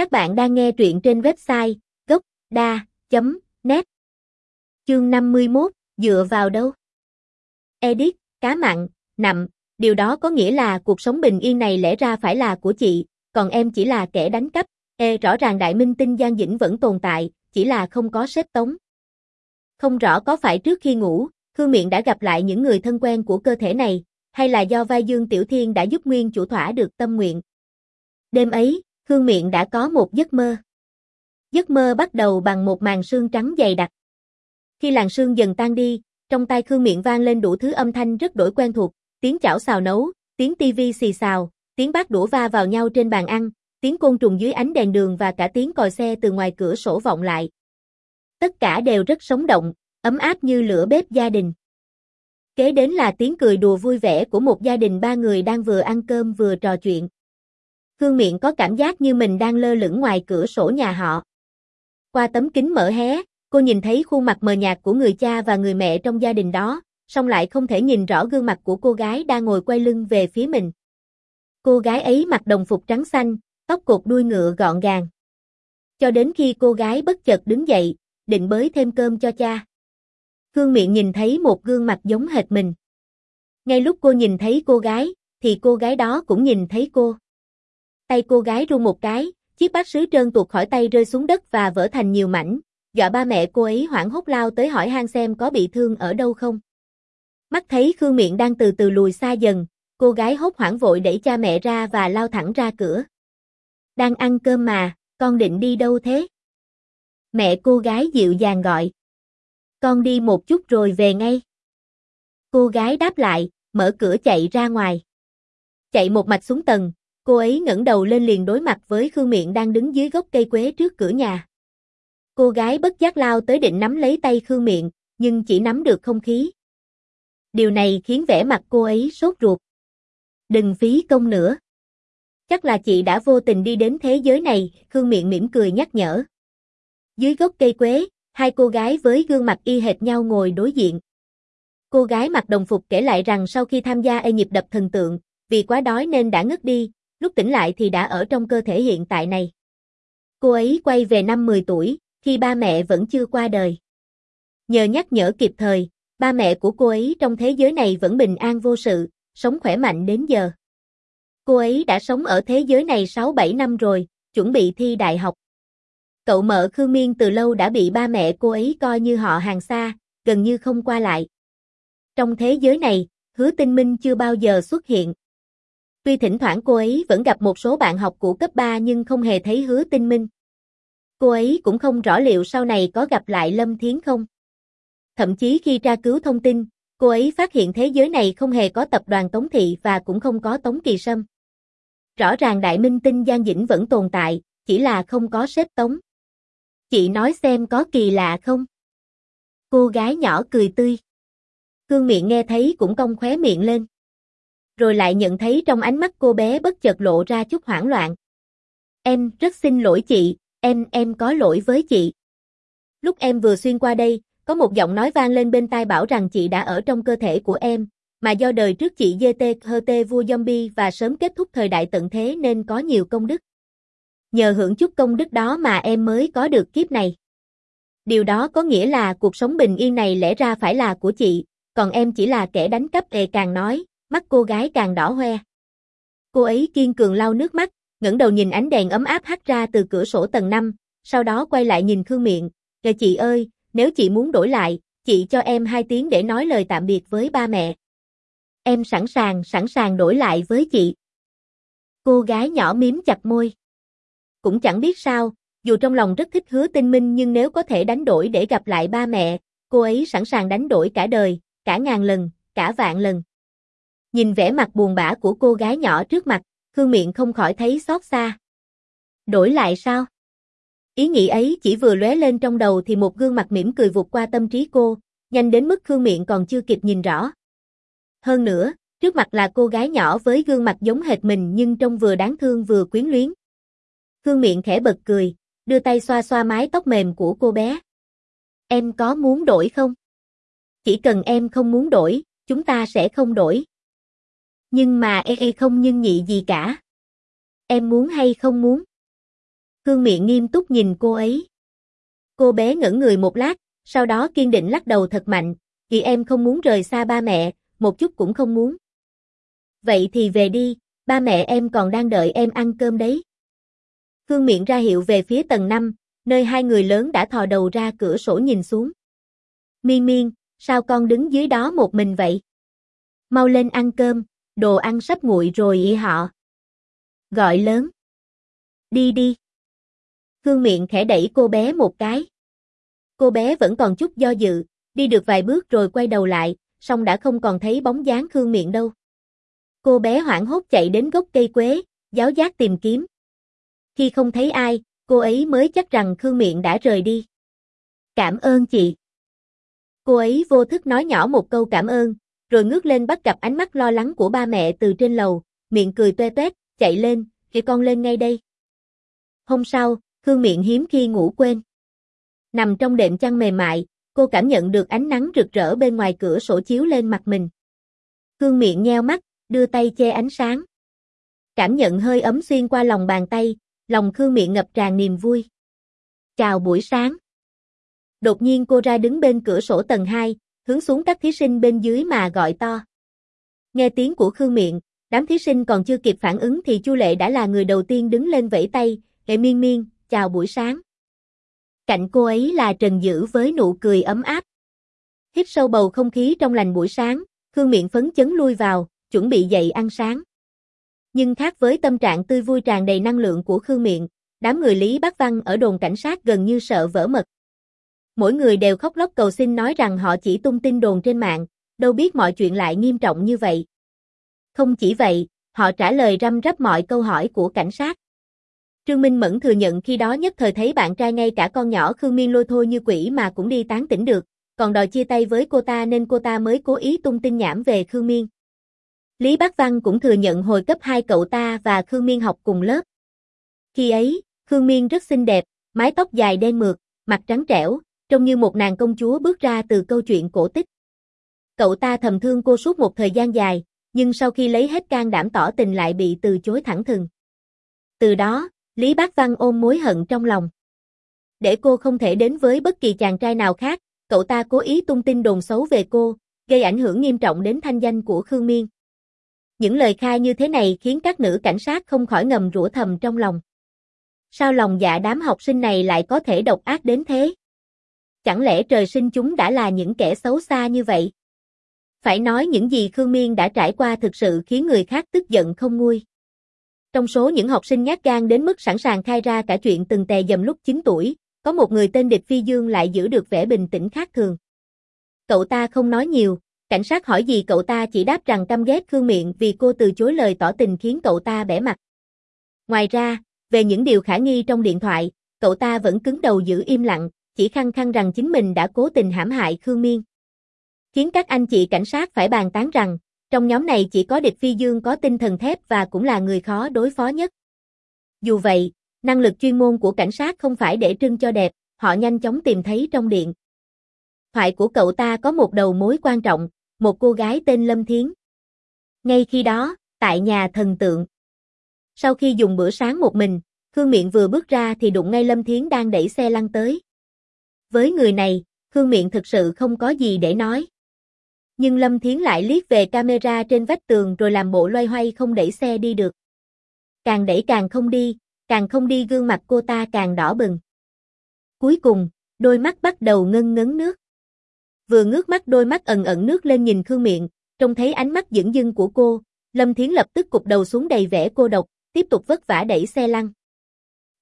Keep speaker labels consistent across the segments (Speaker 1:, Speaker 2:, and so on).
Speaker 1: Các bạn đang nghe truyện trên website gốc.da.net Chương 51, dựa vào đâu? Edit, cá mặn, nậm, điều đó có nghĩa là cuộc sống bình yên này lẽ ra phải là của chị, còn em chỉ là kẻ đánh cắp. Ê rõ ràng đại minh tinh Giang Dĩnh vẫn tồn tại, chỉ là không có xếp tống. Không rõ có phải trước khi ngủ, Khương Miện đã gặp lại những người thân quen của cơ thể này, hay là do vai Dương Tiểu Thiên đã giúp nguyên chủ thỏa được tâm nguyện. Đêm ấy, Khương miệng đã có một giấc mơ. Giấc mơ bắt đầu bằng một màn sương trắng dày đặc. Khi làn sương dần tan đi, trong tai Khương miệng vang lên đủ thứ âm thanh rất đổi quen thuộc, tiếng chảo xào nấu, tiếng tivi xì xào, tiếng bát đũa va vào nhau trên bàn ăn, tiếng côn trùng dưới ánh đèn đường và cả tiếng còi xe từ ngoài cửa sổ vọng lại. Tất cả đều rất sống động, ấm áp như lửa bếp gia đình. Kế đến là tiếng cười đùa vui vẻ của một gia đình ba người đang vừa ăn cơm vừa trò chuyện. Khương Miện có cảm giác như mình đang lơ lửng ngoài cửa sổ nhà họ. Qua tấm kính mở hé, cô nhìn thấy khuôn mặt mờ nhạt của người cha và người mẹ trong gia đình đó, song lại không thể nhìn rõ gương mặt của cô gái đang ngồi quay lưng về phía mình. Cô gái ấy mặc đồng phục trắng xanh, tóc cột đuôi ngựa gọn gàng. Cho đến khi cô gái bất chợt đứng dậy, định bới thêm cơm cho cha. Khương Miện nhìn thấy một gương mặt giống hệt mình. Ngay lúc cô nhìn thấy cô gái, thì cô gái đó cũng nhìn thấy cô. Tay cô gái run một cái, chiếc bát sứ trơn tuột khỏi tay rơi xuống đất và vỡ thành nhiều mảnh, dọa ba mẹ cô ấy hoảng hốt lao tới hỏi han xem có bị thương ở đâu không. Mắt thấy Khương Miện đang từ từ lùi xa dần, cô gái hốt hoảng vội đẩy cha mẹ ra và lao thẳng ra cửa. Đang ăn cơm mà, con định đi đâu thế? Mẹ cô gái dịu dàng gọi. Con đi một chút rồi về ngay. Cô gái đáp lại, mở cửa chạy ra ngoài. Chạy một mạch xuống tầng, cô ấy ngẩng đầu lên liền đối mặt với Khương Miện đang đứng dưới gốc cây quế trước cửa nhà. Cô gái bất giác lao tới định nắm lấy tay Khương Miện, nhưng chỉ nắm được không khí. Điều này khiến vẻ mặt cô ấy sốt ruột. Đừng phí công nữa. Chắc là chị đã vô tình đi đến thế giới này, Khương Miện mỉm cười nhắc nhở. Dưới gốc cây quế, hai cô gái với gương mặt y hệt nhau ngồi đối diện. Cô gái mặc đồng phục kể lại rằng sau khi tham gia e nhịp đập thần tượng, vì quá đói nên đã ngất đi, lúc tỉnh lại thì đã ở trong cơ thể hiện tại này. Cô ấy quay về năm 10 tuổi, khi ba mẹ vẫn chưa qua đời. Nhờ nhắc nhở kịp thời, ba mẹ của cô ấy trong thế giới này vẫn bình an vô sự, sống khỏe mạnh đến giờ. Cô ấy đã sống ở thế giới này 6-7 năm rồi, chuẩn bị thi đại học. Cậu mợ Khương Miên từ lâu đã bị ba mẹ cô ấy coi như họ hàng xa, gần như không qua lại. Trong thế giới này, hứa tinh minh chưa bao giờ xuất hiện. Tuy thỉnh thoảng cô ấy vẫn gặp một số bạn học của cấp 3 nhưng không hề thấy hứa tinh minh. Cô ấy cũng không rõ liệu sau này có gặp lại Lâm Thiến không. Thậm chí khi tra cứu thông tin, cô ấy phát hiện thế giới này không hề có tập đoàn Tống Thị và cũng không có Tống Kỳ Sâm. Rõ ràng đại minh tinh Giang Dĩnh vẫn tồn tại, chỉ là không có xếp Tống. Chị nói xem có kỳ lạ không? Cô gái nhỏ cười tươi. Cương miệng nghe thấy cũng cong khóe miệng lên. Rồi lại nhận thấy trong ánh mắt cô bé bất chợt lộ ra chút hoảng loạn. Em rất xin lỗi chị, em, em có lỗi với chị. Lúc em vừa xuyên qua đây, có một giọng nói vang lên bên tai bảo rằng chị đã ở trong cơ thể của em, mà do đời trước chị GT vua zombie và sớm kết thúc thời đại tận thế nên có nhiều công đức. Nhờ hưởng chút công đức đó mà em mới có được kiếp này. Điều đó có nghĩa là cuộc sống bình yên này lẽ ra phải là của chị, còn em chỉ là kẻ đánh cắp ề càng nói, mắt cô gái càng đỏ hoe. Cô ấy kiên cường lau nước mắt, ngẩng đầu nhìn ánh đèn ấm áp hắt ra từ cửa sổ tầng 5, sau đó quay lại nhìn Khương Miện, "Kìa chị ơi, nếu chị muốn đổi lại, chị cho em 2 tiếng để nói lời tạm biệt với ba mẹ." Em sẵn sàng, sẵn sàng đổi lại với chị. Cô gái nhỏ mím chặt môi. Cũng chẳng biết sao, dù trong lòng rất thích hứa tinh minh nhưng nếu có thể đánh đổi để gặp lại ba mẹ, cô ấy sẵn sàng đánh đổi cả đời, cả ngàn lần, cả vạn lần. Nhìn vẻ mặt buồn bã của cô gái nhỏ trước mặt, Khương Miện không khỏi thấy xót xa. Đổi lại sao? Ý nghĩ ấy chỉ vừa lóe lên trong đầu thì một gương mặt mỉm cười vụt qua tâm trí cô, nhanh đến mức Khương Miện còn chưa kịp nhìn rõ. Hơn nữa, trước mặt là cô gái nhỏ với gương mặt giống hệt mình nhưng trông vừa đáng thương vừa quyến luyến. Khương Miện khẽ bật cười, đưa tay xoa xoa mái tóc mềm của cô bé. Em có muốn đổi không? Chỉ cần em không muốn đổi, chúng ta sẽ không đổi. Nhưng mà e e không nhưng nhị gì cả. Em muốn hay không muốn? Khương miệng nghiêm túc nhìn cô ấy. Cô bé ngẩn người một lát, sau đó kiên định lắc đầu thật mạnh, vì em không muốn rời xa ba mẹ, một chút cũng không muốn. Vậy thì về đi, ba mẹ em còn đang đợi em ăn cơm đấy. Khương miệng ra hiệu về phía tầng 5, nơi hai người lớn đã thò đầu ra cửa sổ nhìn xuống. Miên miên, sao con đứng dưới đó một mình vậy? Mau lên ăn cơm, đồ ăn sắp nguội rồi ý họ. Gọi lớn. Đi đi. Khương miệng khẽ đẩy cô bé một cái. Cô bé vẫn còn chút do dự, đi được vài bước rồi quay đầu lại, song đã không còn thấy bóng dáng Khương miệng đâu. Cô bé hoảng hốt chạy đến gốc cây quế, giáo giác tìm kiếm. Khi không thấy ai, cô ấy mới chắc rằng Khương miệng đã rời đi. Cảm ơn chị. Cô ấy vô thức nói nhỏ một câu cảm ơn, rồi ngước lên bắt gặp ánh mắt lo lắng của ba mẹ từ trên lầu, miệng cười toe toét, chạy lên, kêu con lên ngay đây. Hôm sau, Khương miệng hiếm khi ngủ quên. Nằm trong đệm chăn mềm mại, cô cảm nhận được ánh nắng rực rỡ bên ngoài cửa sổ chiếu lên mặt mình. Khương miệng nheo mắt, đưa tay che ánh sáng. Cảm nhận hơi ấm xuyên qua lòng bàn tay, lòng Khương miệng ngập tràn niềm vui. Chào buổi sáng. Đột nhiên cô ra đứng bên cửa sổ tầng 2, hướng xuống các thí sinh bên dưới mà gọi to. Nghe tiếng của Khương miệng, đám thí sinh còn chưa kịp phản ứng thì Chu Lệ đã là người đầu tiên đứng lên vẫy tay, "Lệ Miên Miên, chào buổi sáng." Cạnh cô ấy là Trần Dữ với nụ cười ấm áp. Hít sâu bầu không khí trong lành buổi sáng, Khương miệng phấn chấn lui vào, chuẩn bị dậy ăn sáng. Nhưng khác với tâm trạng tươi vui tràn đầy năng lượng của Khương miệng, đám người Lý Bắc Văn ở đồn cảnh sát gần như sợ vỡ mật. Mỗi người đều khóc lóc cầu xin nói rằng họ chỉ tung tin đồn trên mạng, đâu biết mọi chuyện lại nghiêm trọng như vậy. Không chỉ vậy, họ trả lời răm rắp mọi câu hỏi của cảnh sát. Trương Minh Mẫn thừa nhận khi đó nhất thời thấy bạn trai ngay cả con nhỏ Khương Miên lôi thôi như quỷ mà cũng đi tán tỉnh được, còn đòi chia tay với cô ta nên cô ta mới cố ý tung tin nhảm về Khương Miên. Lý Bác Văn cũng thừa nhận hồi cấp 2 cậu ta và Khương Miên học cùng lớp. Khi ấy, Khương Miên rất xinh đẹp, mái tóc dài đen mượt, mặt trắng trẻo, trông như một nàng công chúa bước ra từ câu chuyện cổ tích. Cậu ta thầm thương cô suốt một thời gian dài, nhưng sau khi lấy hết can đảm tỏ tình lại bị từ chối thẳng thừng. Từ đó, Lý Bác Văn ôm mối hận trong lòng. Để cô không thể đến với bất kỳ chàng trai nào khác, cậu ta cố ý tung tin đồn xấu về cô, gây ảnh hưởng nghiêm trọng đến thanh danh của Khương Miên. Những lời khai như thế này khiến các nữ cảnh sát không khỏi ngầm rủa thầm trong lòng. Sao lòng dạ đám học sinh này lại có thể độc ác đến thế? Chẳng lẽ trời sinh chúng đã là những kẻ xấu xa như vậy? Phải nói những gì Khương Miên đã trải qua thực sự khiến người khác tức giận không nguôi. Trong số những học sinh nhát gan đến mức sẵn sàng khai ra cả chuyện từng tè dầm lúc 9 tuổi, có một người tên Địch Phi Dương lại giữ được vẻ bình tĩnh khác thường. Cậu ta không nói nhiều, cảnh sát hỏi gì cậu ta chỉ đáp rằng căm ghét Khương Miện vì cô từ chối lời tỏ tình khiến cậu ta bẻ mặt. Ngoài ra, về những điều khả nghi trong điện thoại, cậu ta vẫn cứng đầu giữ im lặng, chỉ khăng khăng rằng chính mình đã cố tình hãm hại Khương Miên. Khiến các anh chị cảnh sát phải bàn tán rằng, trong nhóm này chỉ có địch phi dương có tinh thần thép và cũng là người khó đối phó nhất. Dù vậy, năng lực chuyên môn của cảnh sát không phải để trưng cho đẹp, họ nhanh chóng tìm thấy trong điện. Thoại của cậu ta có một đầu mối quan trọng, một cô gái tên Lâm Thiến. Ngay khi đó, tại nhà thần tượng. Sau khi dùng bữa sáng một mình, Khương Miện vừa bước ra thì đụng ngay Lâm Thiến đang đẩy xe lăn tới. Với người này, Khương Miện thực sự không có gì để nói. Nhưng Lâm Thiến lại liếc về camera trên vách tường rồi làm bộ loay hoay không đẩy xe đi được. Càng đẩy càng không đi, càng không đi gương mặt cô ta càng đỏ bừng. Cuối cùng, đôi mắt bắt đầu ngân ngấn nước. Vừa ngước mắt đôi mắt ẩn ẩn nước lên nhìn Khương Miện, trông thấy ánh mắt dững dưng của cô, Lâm Thiến lập tức cụp đầu xuống đầy vẻ cô độc, tiếp tục vất vả đẩy xe lăn.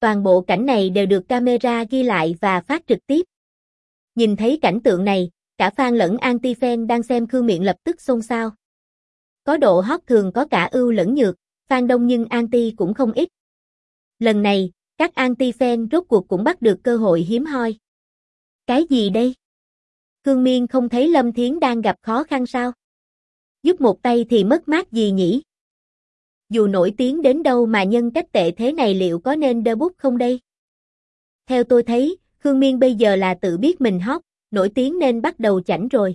Speaker 1: Toàn bộ cảnh này đều được camera ghi lại và phát trực tiếp. Nhìn thấy cảnh tượng này, cả fan lẫn anti-fan đang xem Khương Miện lập tức xôn xao. Có độ hot thường có cả ưu lẫn nhược, fan đông nhưng anti cũng không ít. Lần này, các anti-fan rốt cuộc cũng bắt được cơ hội hiếm hoi. Cái gì đây? Khương Miên không thấy Lâm Thiến đang gặp khó khăn sao? Giúp một tay thì mất mát gì nhỉ? Dù nổi tiếng đến đâu mà nhân cách tệ thế này liệu có nên debut không đây? Theo tôi thấy, Khương Miên bây giờ là tự biết mình hot, nổi tiếng nên bắt đầu chảnh rồi.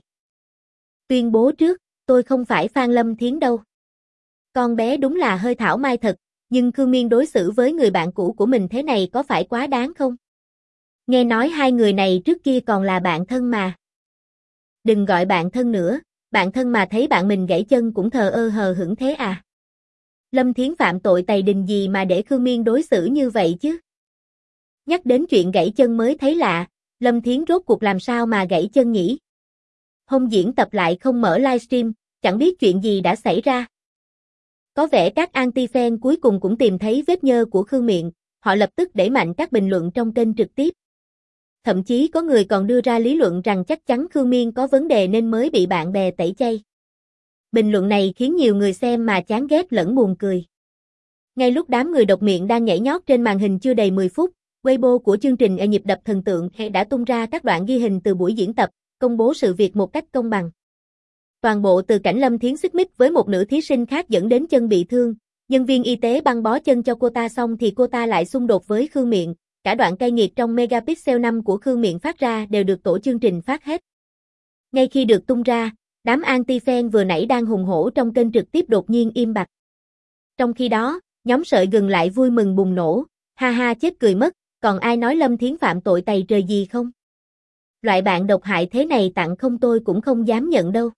Speaker 1: Tuyên bố trước, tôi không phải Phan Lâm Thiến đâu. Con bé đúng là hơi thảo mai thật, nhưng Khương Miên đối xử với người bạn cũ của mình thế này có phải quá đáng không? Nghe nói hai người này trước kia còn là bạn thân mà. Đừng gọi bạn thân nữa, bạn thân mà thấy bạn mình gãy chân cũng thờ ơ hờ hững thế à? Lâm Thiến phạm tội tày đình gì mà để Khương Miên đối xử như vậy chứ? Nhắc đến chuyện gãy chân mới thấy lạ, Lâm Thiến rốt cuộc làm sao mà gãy chân nhỉ? Hôm diễn tập lại không mở livestream, chẳng biết chuyện gì đã xảy ra. Có vẻ các anti-fan cuối cùng cũng tìm thấy vết nhơ của Khương Miện, họ lập tức đẩy mạnh các bình luận trong kênh trực tiếp. Thậm chí có người còn đưa ra lý luận rằng chắc chắn Khương Miên có vấn đề nên mới bị bạn bè tẩy chay. Bình luận này khiến nhiều người xem mà chán ghét lẫn buồn cười. Ngay lúc đám người độc miệng đang nhảy nhót trên màn hình chưa đầy 10 phút, Weibo của chương trình E nhịp đập thần tượng đã tung ra các đoạn ghi hình từ buổi diễn tập, công bố sự việc một cách công bằng. Toàn bộ từ cảnh Lâm Thiến xích mích với một nữ thí sinh khác dẫn đến chân bị thương, nhân viên y tế băng bó chân cho cô ta xong thì cô ta lại xung đột với Khương Miện, cả đoạn cay nghiệt trong Megapixel 5 của Khương Miện phát ra đều được tổ chương trình phát hết. Ngay khi được tung ra, đám anti-fan vừa nãy đang hùng hổ trong kênh trực tiếp đột nhiên im bặt. Trong khi đó, nhóm sợi gừng lại vui mừng bùng nổ, ha ha chết cười mất, còn ai nói Lâm Thiến phạm tội tày trời gì không? Loại bạn độc hại thế này tặng không tôi cũng không dám nhận đâu.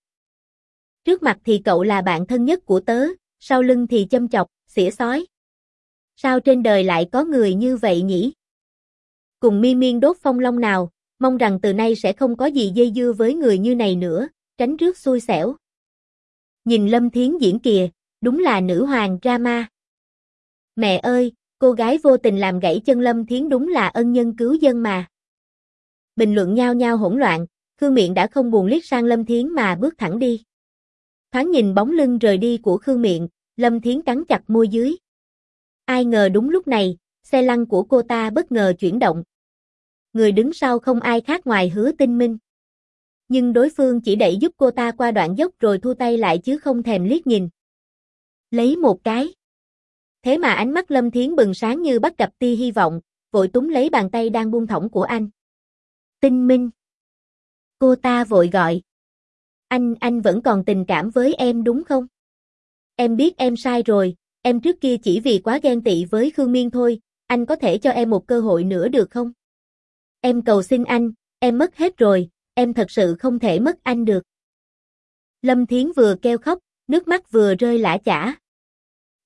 Speaker 1: Trước mặt thì cậu là bạn thân nhất của tớ, sau lưng thì châm chọc, xỉa sói. Sao trên đời lại có người như vậy nhỉ? Cùng mi miên đốt phong long nào, mong rằng từ nay sẽ không có gì dây dưa với người như này nữa, tránh rước xui xẻo. Nhìn Lâm Thiến diễn kìa, đúng là nữ hoàng drama. Mẹ ơi, cô gái vô tình làm gãy chân Lâm Thiến đúng là ân nhân cứu dân mà. Bình luận nhau nhau hỗn loạn, Khương Miện đã không buồn liếc sang Lâm Thiến mà bước thẳng đi. Thoáng nhìn bóng lưng rời đi của Khương Miện, Lâm Thiến cắn chặt môi dưới. Ai ngờ đúng lúc này, xe lăn của cô ta bất ngờ chuyển động. Người đứng sau không ai khác ngoài hứa tinh minh. Nhưng đối phương chỉ đẩy giúp cô ta qua đoạn dốc rồi thu tay lại chứ không thèm liếc nhìn. Lấy một cái. Thế mà ánh mắt Lâm Thiến bừng sáng như bắt gặp tia hy vọng, vội túng lấy bàn tay đang buông thõng của anh. Tinh minh. Cô ta vội gọi. Anh, anh vẫn còn tình cảm với em đúng không? Em biết em sai rồi, em trước kia chỉ vì quá ghen tị với Khương Miên thôi, anh có thể cho em một cơ hội nữa được không? Em cầu xin anh, em mất hết rồi, em thật sự không thể mất anh được. Lâm Thiến vừa kêu khóc, nước mắt vừa rơi lã chả.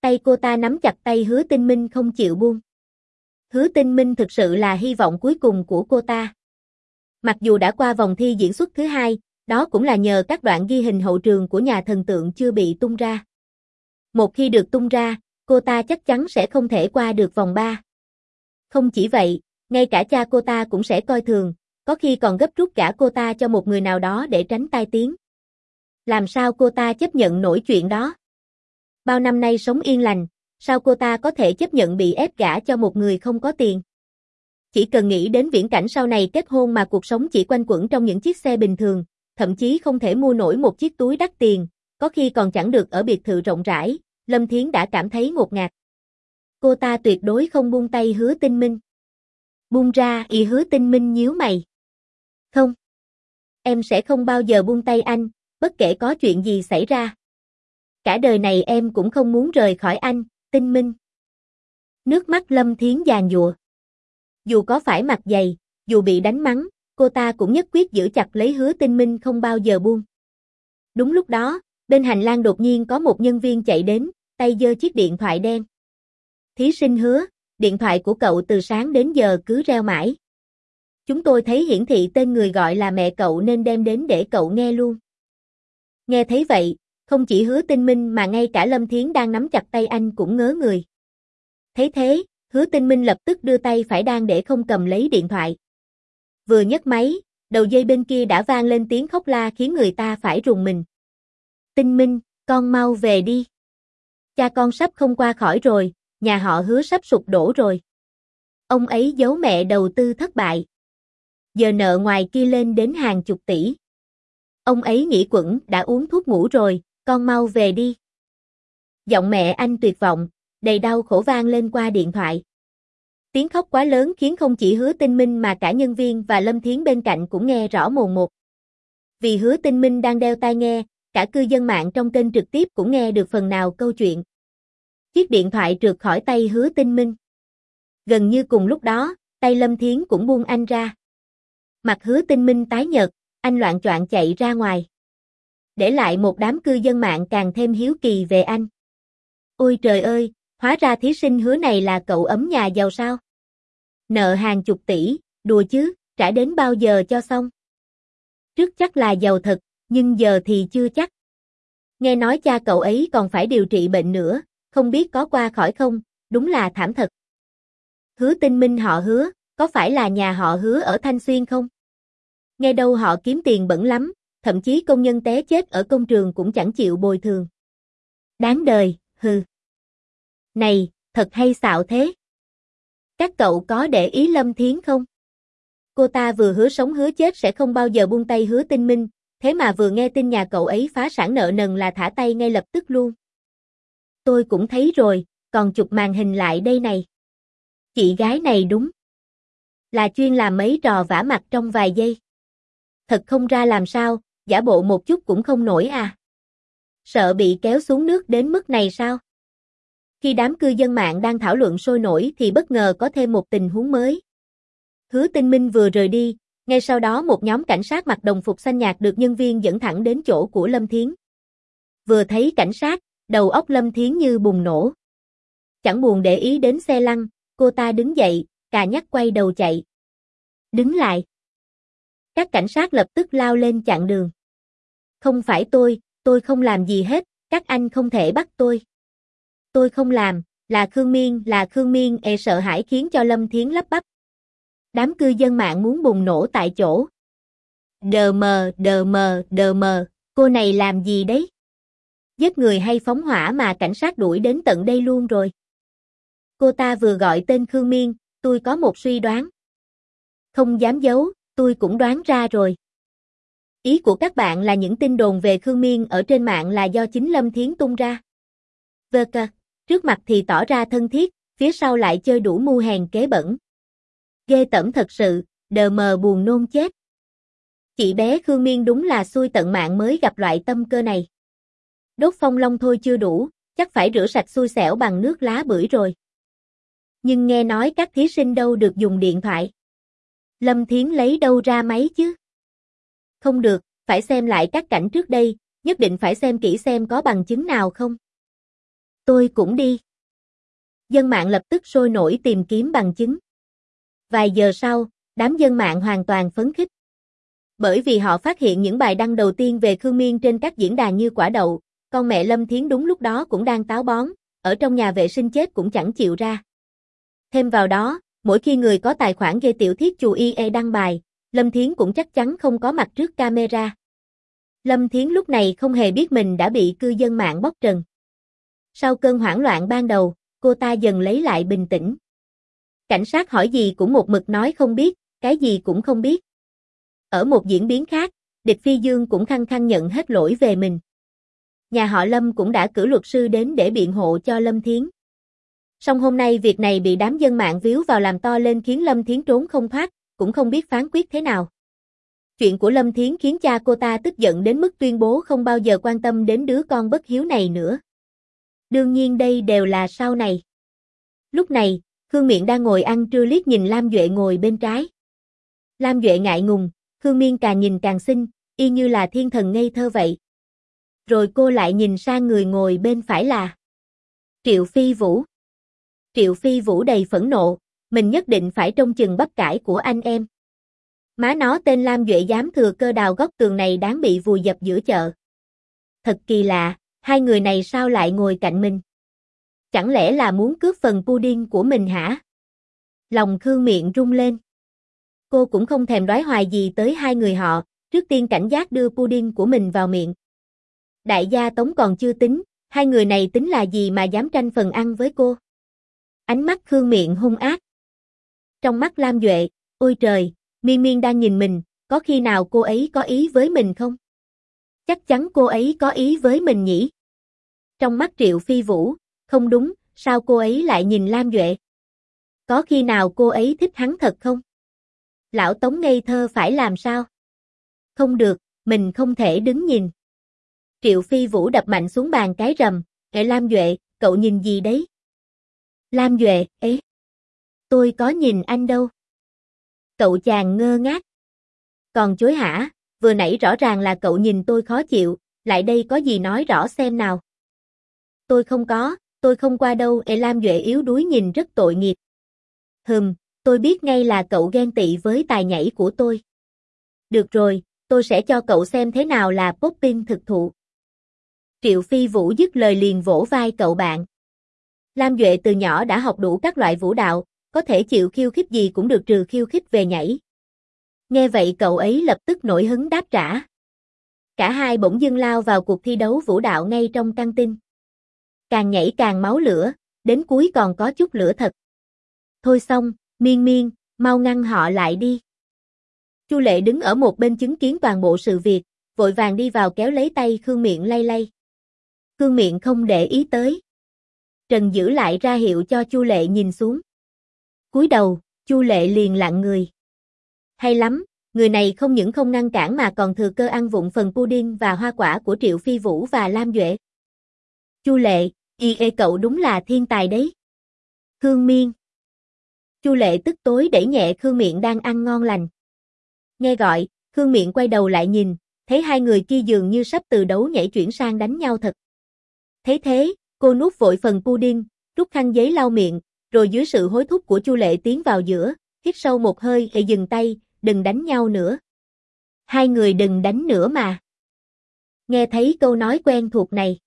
Speaker 1: Tay cô ta nắm chặt tay hứa tinh minh không chịu buông. Hứa tinh minh thực sự là hy vọng cuối cùng của cô ta. Mặc dù đã qua vòng thi diễn xuất thứ hai, đó cũng là nhờ các đoạn ghi hình hậu trường của nhà thần tượng chưa bị tung ra. Một khi được tung ra, cô ta chắc chắn sẽ không thể qua được vòng 3. Không chỉ vậy, ngay cả cha cô ta cũng sẽ coi thường, có khi còn gấp rút cả cô ta cho một người nào đó để tránh tai tiếng. Làm sao cô ta chấp nhận nổi chuyện đó? Bao năm nay sống yên lành, sao cô ta có thể chấp nhận bị ép gả cho một người không có tiền? Chỉ cần nghĩ đến viễn cảnh sau này kết hôn mà cuộc sống chỉ quanh quẩn trong những chiếc xe bình thường, thậm chí không thể mua nổi một chiếc túi đắt tiền, có khi còn chẳng được ở biệt thự rộng rãi, Lâm Thiến đã cảm thấy ngột ngạt. Cô ta tuyệt đối không buông tay hứa tinh minh. Buông ra y hứa tinh minh nhíu mày. Không. Em sẽ không bao giờ buông tay anh, bất kể có chuyện gì xảy ra. Cả đời này em cũng không muốn rời khỏi anh, tinh minh. Nước mắt Lâm Thiến giàn dùa. Dù có phải mặt dày, dù bị đánh mắng, cô ta cũng nhất quyết giữ chặt lấy hứa tinh minh không bao giờ buông. Đúng lúc đó, bên hành lang đột nhiên có một nhân viên chạy đến, tay giơ chiếc điện thoại đen. Thí sinh hứa, điện thoại của cậu từ sáng đến giờ cứ reo mãi. Chúng tôi thấy hiển thị tên người gọi là mẹ cậu nên đem đến để cậu nghe luôn. Nghe thấy vậy, không chỉ hứa tinh minh mà ngay cả Lâm Thiến đang nắm chặt tay anh cũng ngớ người. Thấy thế, hứa tinh minh lập tức đưa tay phải đang để không cầm lấy điện thoại. Vừa nhấc máy, đầu dây bên kia đã vang lên tiếng khóc la khiến người ta phải rùng mình. Tinh minh, con mau về đi. Cha con sắp không qua khỏi rồi, nhà họ hứa sắp sụp đổ rồi. Ông ấy giấu mẹ đầu tư thất bại. Giờ nợ ngoài kia lên đến hàng chục tỷ. Ông ấy nghĩ quẩn đã uống thuốc ngủ rồi, con mau về đi. Giọng mẹ anh tuyệt vọng, đầy đau khổ vang lên qua điện thoại. Tiếng khóc quá lớn khiến không chỉ hứa tinh minh mà cả nhân viên và Lâm Thiến bên cạnh cũng nghe rõ mồn một. Vì hứa tinh minh đang đeo tai nghe, cả cư dân mạng trong kênh trực tiếp cũng nghe được phần nào câu chuyện. Chiếc điện thoại trượt khỏi tay hứa tinh minh. Gần như cùng lúc đó, tay Lâm Thiến cũng buông anh ra. Mặt hứa tinh minh tái nhợt, anh loạn choạng chạy ra ngoài. Để lại một đám cư dân mạng càng thêm hiếu kỳ về anh. Ôi trời ơi, hóa ra thí sinh hứa này là cậu ấm nhà giàu sao? Nợ hàng chục tỷ, đùa chứ, trả đến bao giờ cho xong? Trước chắc là giàu thật, nhưng giờ thì chưa chắc. Nghe nói cha cậu ấy còn phải điều trị bệnh nữa, không biết có qua khỏi không, đúng là thảm thật. Hứa tinh minh họ hứa, có phải là nhà họ hứa ở Thanh Xuyên không? Nghe đâu họ kiếm tiền bẩn lắm, thậm chí công nhân té chết ở công trường cũng chẳng chịu bồi thường. Đáng đời, hừ. Này, thật hay xạo thế. Các cậu có để ý Lâm Thiến không? Cô ta vừa hứa sống hứa chết sẽ không bao giờ buông tay hứa tinh minh, thế mà vừa nghe tin nhà cậu ấy phá sản nợ nần là thả tay ngay lập tức luôn. Tôi cũng thấy rồi, còn chụp màn hình lại đây này. Chị gái này đúng. Là chuyên làm mấy trò vả mặt trong vài giây. Thật không ra làm sao, giả bộ một chút cũng không nổi à. Sợ bị kéo xuống nước đến mức này sao? Khi đám cư dân mạng đang thảo luận sôi nổi thì bất ngờ có thêm một tình huống mới. Hứa tinh minh vừa rời đi, ngay sau đó một nhóm cảnh sát mặc đồng phục xanh nhạt được nhân viên dẫn thẳng đến chỗ của Lâm Thiến. Vừa thấy cảnh sát, đầu óc Lâm Thiến như bùng nổ. Chẳng buồn để ý đến xe lăn, cô ta đứng dậy, cà nhắc quay đầu chạy. Đứng lại. Các cảnh sát lập tức lao lên chặn đường. Không phải tôi, tôi không làm gì hết, các anh không thể bắt tôi. Tôi không làm, là Khương Miên, là Khương Miên e sợ hãi khiến cho Lâm Thiến lắp bắp. Đám cư dân mạng muốn bùng nổ tại chỗ. Đờ mờ, đờ mờ, đờ mờ, cô này làm gì đấy? Giết người hay phóng hỏa mà cảnh sát đuổi đến tận đây luôn rồi. Cô ta vừa gọi tên Khương Miên, tôi có một suy đoán. Không dám giấu, tôi cũng đoán ra rồi. Ý của các bạn là những tin đồn về Khương Miên ở trên mạng là do chính Lâm Thiến tung ra. Vơ cơ, trước mặt thì tỏ ra thân thiết, phía sau lại chơi đủ mưu hèn kế bẩn. Ghê tẩm thật sự, đờ mờ buồn nôn chết. Chị bé Khương Miên đúng là xui tận mạng mới gặp loại tâm cơ này. Đốt phong long thôi chưa đủ, chắc phải rửa sạch xui xẻo bằng nước lá bưởi rồi. Nhưng nghe nói các thí sinh đâu được dùng điện thoại. Lâm Thiến lấy đâu ra máy chứ? Không được, phải xem lại các cảnh trước đây, nhất định phải xem kỹ xem có bằng chứng nào không. Tôi cũng đi. Dân mạng lập tức sôi nổi tìm kiếm bằng chứng. Vài giờ sau, đám dân mạng hoàn toàn phấn khích. Bởi vì họ phát hiện những bài đăng đầu tiên về Khương Miên trên các diễn đàn như quả đậu, con mẹ Lâm Thiến đúng lúc đó cũng đang táo bón, ở trong nhà vệ sinh chết cũng chẳng chịu ra. Thêm vào đó, mỗi khi người có tài khoản gây tiểu thiết chù IE đăng bài, Lâm Thiến cũng chắc chắn không có mặt trước camera. Lâm Thiến lúc này không hề biết mình đã bị cư dân mạng bóc trần. Sau cơn hoảng loạn ban đầu, cô ta dần lấy lại bình tĩnh. Cảnh sát hỏi gì cũng một mực nói không biết, cái gì cũng không biết. Ở một diễn biến khác, địch phi dương cũng khăng khăng nhận hết lỗi về mình. Nhà họ Lâm cũng đã cử luật sư đến để biện hộ cho Lâm Thiến. Song hôm nay việc này bị đám dân mạng víu vào làm to lên khiến Lâm Thiến trốn không thoát, cũng không biết phán quyết thế nào. Chuyện của Lâm Thiến khiến cha cô ta tức giận đến mức tuyên bố không bao giờ quan tâm đến đứa con bất hiếu này nữa. Đương nhiên đây đều là sau này. Lúc này, Khương Miện đang ngồi ăn trưa liếc nhìn Lam Duệ ngồi bên trái. Lam Duệ ngại ngùng, Khương Miên càng nhìn càng xinh, y như là thiên thần ngây thơ vậy. Rồi cô lại nhìn sang người ngồi bên phải là Triệu Phi Vũ. Triệu Phi Vũ đầy phẫn nộ, mình nhất định phải trông chừng bắp cải của anh em. Má nó tên Lam Duệ dám thừa cơ đào góc tường này đáng bị vùi dập giữa chợ. Thật kỳ lạ, hai người này sao lại ngồi cạnh mình? Chẳng lẽ là muốn cướp phần pudding của mình hả? Lòng Khương miệng rung lên. Cô cũng không thèm đoái hoài gì tới hai người họ, trước tiên cảnh giác đưa pudding của mình vào miệng. Đại gia Tống còn chưa tính, hai người này tính là gì mà dám tranh phần ăn với cô? Ánh mắt Khương miệng hung ác. Trong mắt Lam Duệ, ôi trời, Miên Miên đang nhìn mình, có khi nào cô ấy có ý với mình không? Chắc chắn cô ấy có ý với mình nhỉ? Trong mắt Triệu Phi Vũ, không đúng, sao cô ấy lại nhìn Lam Duệ? Có khi nào cô ấy thích hắn thật không? Lão Tống ngây thơ phải làm sao? Không được, mình không thể đứng nhìn. Triệu Phi Vũ đập mạnh xuống bàn cái rầm, kệ Lam Duệ, cậu nhìn gì đấy? Lam Duệ, ấy. Tôi có nhìn anh đâu. Cậu chàng ngơ ngác. Còn chối hả, vừa nãy rõ ràng là cậu nhìn tôi khó chịu, lại đây có gì nói rõ xem nào. Tôi không có, tôi không qua đâu, Ê Lam Duệ yếu đuối nhìn rất tội nghiệp. Hừm, tôi biết ngay là cậu ghen tị với tài nhảy của tôi. Được rồi, tôi sẽ cho cậu xem thế nào là popping thực thụ. Triệu Phi Vũ dứt lời liền vỗ vai cậu bạn. Lam Duệ từ nhỏ đã học đủ các loại vũ đạo, có thể chịu khiêu khích gì cũng được trừ khiêu khích về nhảy. Nghe vậy cậu ấy lập tức nổi hứng đáp trả. Cả hai bỗng dưng lao vào cuộc thi đấu vũ đạo ngay trong căng tin. Càng nhảy càng máu lửa, đến cuối còn có chút lửa thật. Thôi xong, miên miên, mau ngăn họ lại đi. Chu Lệ đứng ở một bên chứng kiến toàn bộ sự việc, vội vàng đi vào kéo lấy tay Khương Miện lay lay. Khương Miện không để ý tới. Trần giữ lại ra hiệu cho Chu Lệ nhìn xuống. cúi đầu, Chu Lệ liền lặng người. Hay lắm, người này không những không ngăn cản mà còn thừa cơ ăn vụng phần pudding và hoa quả của Triệu Phi Vũ và Lam Duệ. Chu Lệ, y ê cậu đúng là thiên tài đấy. Khương Miên. Chu Lệ tức tối đẩy nhẹ Khương Miện đang ăn ngon lành. Nghe gọi, Khương Miện quay đầu lại nhìn, thấy hai người kia dường như sắp từ đấu nhảy chuyển sang đánh nhau thật. Thế thế, cô nuốt vội phần pudding, rút khăn giấy lau miệng, rồi dưới sự hối thúc của Chu Lệ tiến vào giữa, hít sâu một hơi để dừng tay, đừng đánh nhau nữa. Hai người đừng đánh nữa mà. Nghe thấy câu nói quen thuộc này.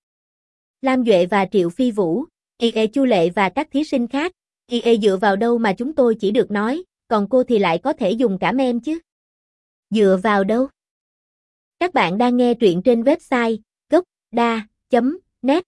Speaker 1: Lam Duệ và Triệu Phi Vũ, Y e Chu Lệ và các thí sinh khác, Y e dựa vào đâu mà chúng tôi chỉ được nói, còn cô thì lại có thể dùng cả mem chứ. Dựa vào đâu? Các bạn đang nghe truyện trên website gocda.net